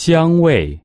香味。